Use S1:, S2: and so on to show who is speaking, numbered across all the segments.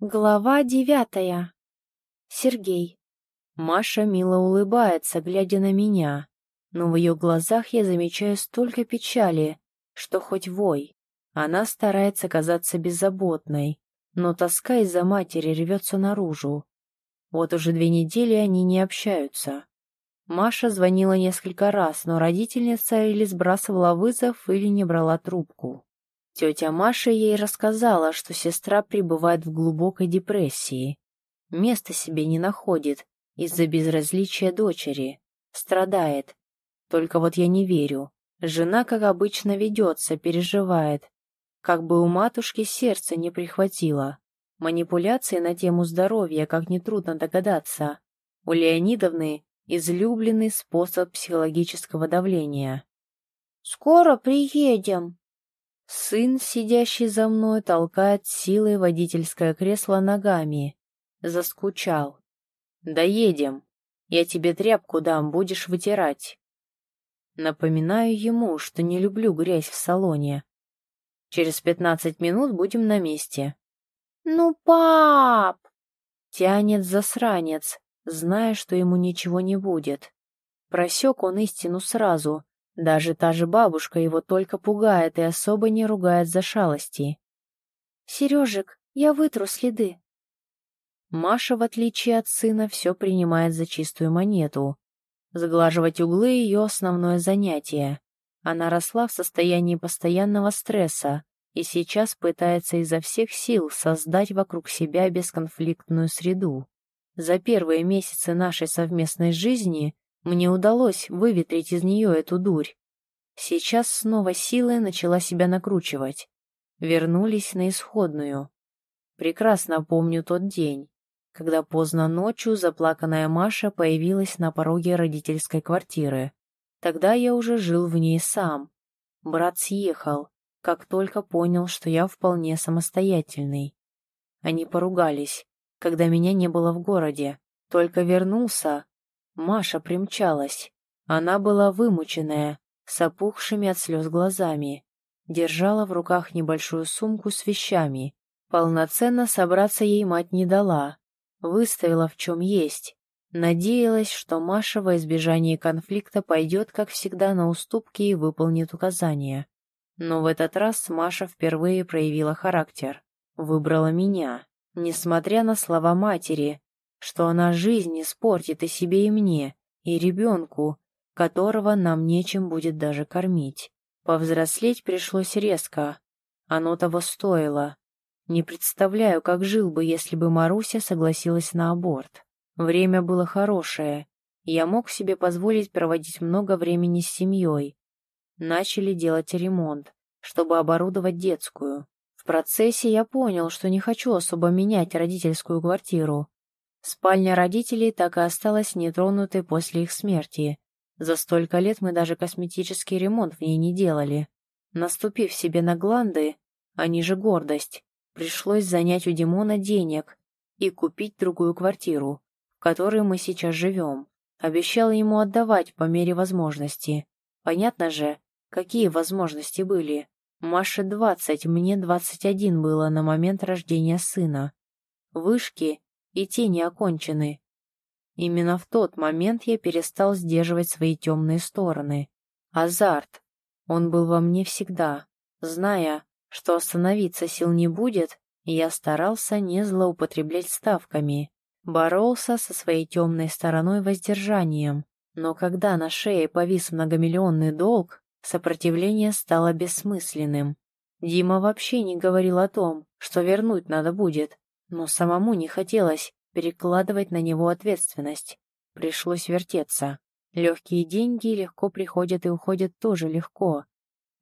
S1: Глава девятая. Сергей.
S2: Маша мило улыбается, глядя на меня, но в ее глазах я замечаю столько печали, что хоть вой. Она старается казаться беззаботной, но тоска из-за матери рвется наружу. Вот уже две недели они не общаются. Маша звонила несколько раз, но родительница или сбрасывала вызов, или не брала трубку. Тетя Маша ей рассказала, что сестра пребывает в глубокой депрессии. Места себе не находит из-за безразличия дочери. Страдает. Только вот я не верю. Жена, как обычно, ведется, переживает. Как бы у матушки сердце не прихватило. Манипуляции на тему здоровья, как нетрудно догадаться. У Леонидовны излюбленный способ психологического давления.
S1: «Скоро приедем»,
S2: Сын, сидящий за мной, толкает силой водительское кресло ногами. Заскучал. «Доедем. Я тебе тряпку дам, будешь вытирать». Напоминаю ему, что не люблю грязь в салоне. Через пятнадцать минут будем на месте.
S1: «Ну, пап!»
S2: Тянет засранец, зная, что ему ничего не будет. Просек он истину сразу, даже та же бабушка его только пугает и особо не ругает за шалости.
S1: «Сережек, я вытру следы».
S2: Маша, в отличие от сына, все принимает за чистую монету. Сглаживать углы — ее основное занятие. Она росла в состоянии постоянного стресса и сейчас пытается изо всех сил создать вокруг себя бесконфликтную среду. За первые месяцы нашей совместной жизни мне удалось выветрить из нее эту дурь. Сейчас снова силой начала себя накручивать. Вернулись на исходную. Прекрасно помню тот день, когда поздно ночью заплаканная Маша появилась на пороге родительской квартиры. Тогда я уже жил в ней сам. Брат съехал, как только понял, что я вполне самостоятельный. Они поругались, когда меня не было в городе. Только вернулся, Маша примчалась. Она была вымученная, с опухшими от слез глазами. Держала в руках небольшую сумку с вещами. Полноценно собраться ей мать не дала. Выставила в чем есть. Надеялась, что Маша во избежание конфликта пойдет, как всегда, на уступки и выполнит указания. Но в этот раз Маша впервые проявила характер. Выбрала меня. Несмотря на слова матери, что она жизнь испортит и себе, и мне, и ребенку, которого нам нечем будет даже кормить. Повзрослеть пришлось резко. Оно того стоило. Не представляю, как жил бы, если бы Маруся согласилась на аборт. Время было хорошее. Я мог себе позволить проводить много времени с семьей. Начали делать ремонт, чтобы оборудовать детскую. В процессе я понял, что не хочу особо менять родительскую квартиру. Спальня родителей так и осталась нетронутой после их смерти. За столько лет мы даже косметический ремонт в ней не делали. Наступив себе на гланды, а ниже гордость, пришлось занять у Димона денег и купить другую квартиру, в которой мы сейчас живем. Обещал ему отдавать по мере возможности. Понятно же, какие возможности были. Маше двадцать, мне двадцать один было на момент рождения сына. Вышки и те не окончены. Именно в тот момент я перестал сдерживать свои темные стороны. Азарт. Он был во мне всегда. Зная, что остановиться сил не будет, я старался не злоупотреблять ставками. Боролся со своей темной стороной воздержанием. Но когда на шее повис многомиллионный долг, сопротивление стало бессмысленным. Дима вообще не говорил о том, что вернуть надо будет но самому не хотелось перекладывать на него ответственность. Пришлось вертеться. Легкие деньги легко приходят и уходят тоже легко.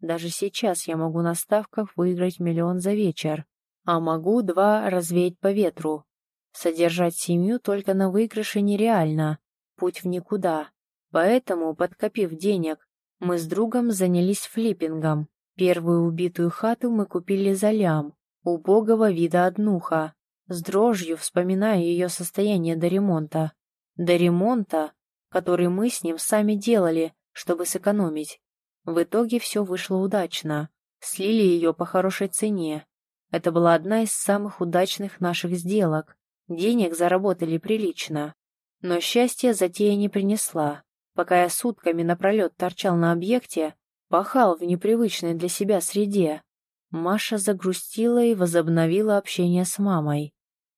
S2: Даже сейчас я могу на ставках выиграть миллион за вечер, а могу два развеять по ветру. Содержать семью только на выигрыше нереально, путь в никуда. Поэтому, подкопив денег, мы с другом занялись флиппингом. Первую убитую хату мы купили за лям, убогого вида однуха. С дрожью вспоминаю ее состояние до ремонта. До ремонта, который мы с ним сами делали, чтобы сэкономить. В итоге все вышло удачно. Слили ее по хорошей цене. Это была одна из самых удачных наших сделок. Денег заработали прилично. Но счастье затея не принесла. Пока я сутками напролет торчал на объекте, пахал в непривычной для себя среде, Маша загрустила и возобновила общение с мамой.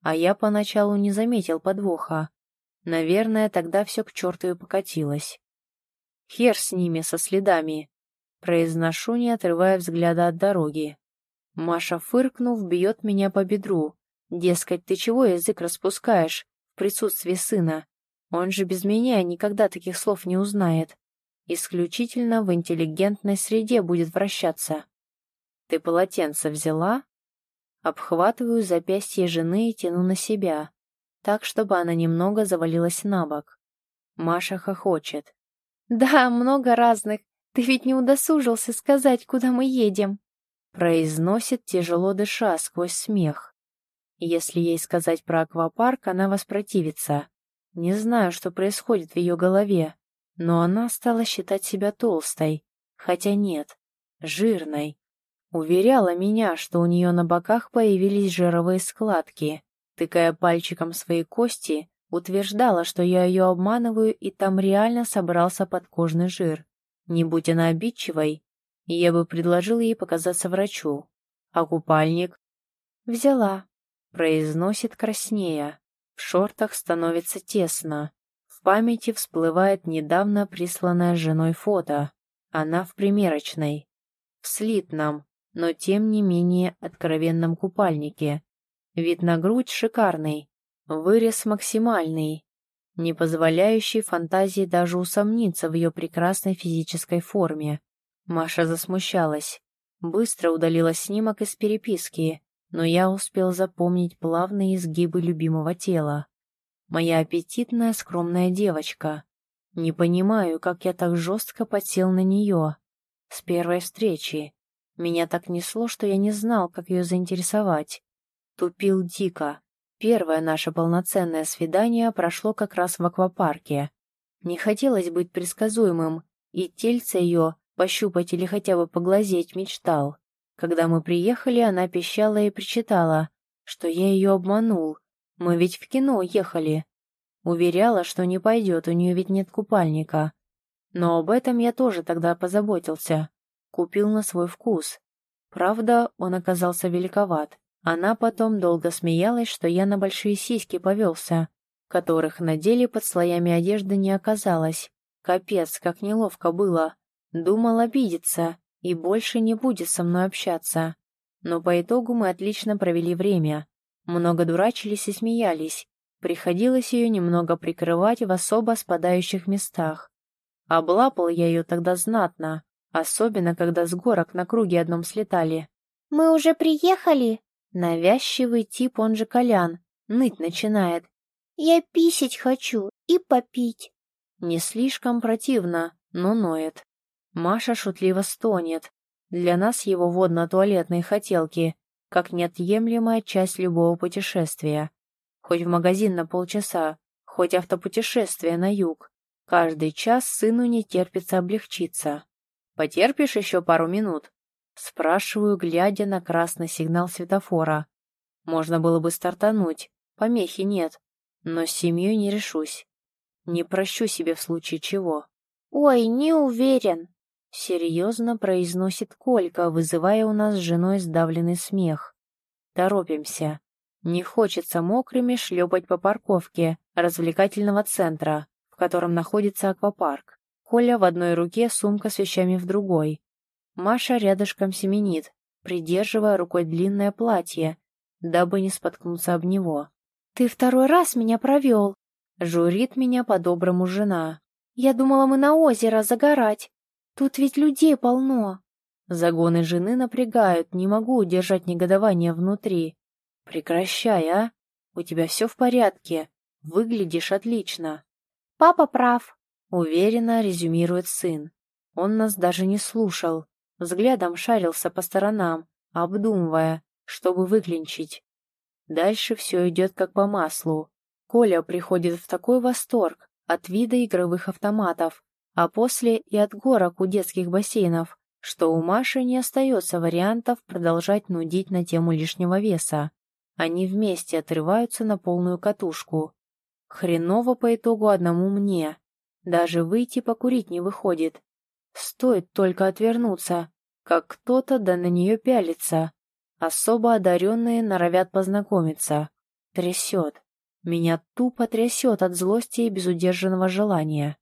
S2: А я поначалу не заметил подвоха. Наверное, тогда все к черту и покатилось. Хер с ними, со следами. Произношу, не отрывая взгляда от дороги. Маша, фыркнув, бьет меня по бедру. Дескать, ты чего язык распускаешь в присутствии сына? Он же без меня никогда таких слов не узнает. Исключительно в интеллигентной среде будет вращаться. Ты полотенце взяла? Обхватываю запястье жены и тяну на себя, так, чтобы она немного завалилась на бок. Маша хохочет. «Да, много разных. Ты ведь не удосужился сказать, куда мы едем?» Произносит, тяжело дыша, сквозь смех. Если ей сказать про аквапарк, она воспротивится. Не знаю, что происходит в ее голове, но она стала считать себя толстой, хотя нет, жирной. Уверяла меня, что у нее на боках появились жировые складки. Тыкая пальчиком свои кости, утверждала, что я ее обманываю, и там реально собрался подкожный жир. Не будь она обидчивой, я бы предложил ей показаться врачу. А купальник? «Взяла», — произносит краснея. В шортах становится тесно. В памяти всплывает недавно присланное женой фото. Она в примерочной. В слитном, но тем не менее откровенном купальнике. Вид на грудь шикарный. Вырез максимальный, не позволяющий фантазии даже усомниться в ее прекрасной физической форме. Маша засмущалась. Быстро удалила снимок из переписки но я успел запомнить плавные изгибы любимого тела. Моя аппетитная скромная девочка. Не понимаю, как я так жестко подсел на нее. С первой встречи. Меня так несло, что я не знал, как ее заинтересовать. Тупил дико. Первое наше полноценное свидание прошло как раз в аквапарке. Не хотелось быть предсказуемым, и тельце ее пощупать или хотя бы поглазеть мечтал. Когда мы приехали, она пищала и причитала, что я ее обманул. Мы ведь в кино ехали. Уверяла, что не пойдет, у нее ведь нет купальника. Но об этом я тоже тогда позаботился. Купил на свой вкус. Правда, он оказался великоват. Она потом долго смеялась, что я на большие сиськи повелся, которых на деле под слоями одежды не оказалось. Капец, как неловко было. Думал обидеться, и больше не будет со мной общаться. Но по итогу мы отлично провели время. Много дурачились и смеялись. Приходилось ее немного прикрывать в особо спадающих местах. Облапал я ее тогда знатно, особенно когда с горок на круге одном слетали.
S1: «Мы уже приехали?»
S2: Навязчивый тип, он же Колян, ныть начинает.
S1: «Я писать хочу и попить».
S2: Не слишком противно, но ноет. Маша шутливо стонет. Для нас его водно-туалетные хотелки как неотъемлемая часть любого путешествия. Хоть в магазин на полчаса, хоть автопутешествие на юг. Каждый час сыну не терпится облегчиться. «Потерпишь еще пару минут?» Спрашиваю, глядя на красный сигнал светофора. Можно было бы стартануть, помехи нет, но с семьей не решусь. Не прощу себе в случае чего.
S1: «Ой, не уверен»,
S2: Серьезно произносит Колька, вызывая у нас с женой сдавленный смех. Торопимся. Не хочется мокрыми шлепать по парковке развлекательного центра, в котором находится аквапарк. Коля в одной руке, сумка с вещами в другой. Маша рядышком семенит, придерживая рукой длинное платье, дабы не споткнуться об него.
S1: «Ты второй раз меня провел!»
S2: Журит меня по-доброму жена.
S1: «Я думала, мы на озеро загорать. Тут ведь людей полно.
S2: Загоны жены напрягают, не могу удержать негодование внутри. Прекращай, а? У тебя все в порядке. Выглядишь отлично.
S1: Папа прав,
S2: уверенно резюмирует сын. Он нас даже не слушал. Взглядом шарился по сторонам, обдумывая, чтобы выклинчить. Дальше все идет как по маслу. Коля приходит в такой восторг от вида игровых автоматов, а после и от горок у детских бассейнов, что у Маши не остается вариантов продолжать нудить на тему лишнего веса. Они вместе отрываются на полную катушку. Хреново по итогу одному мне. Даже выйти покурить не выходит. Стоит только отвернуться, как кто-то да на нее пялится. Особо одаренные норовят познакомиться. Трясет. Меня тупо трясет от злости и безудержанного желания.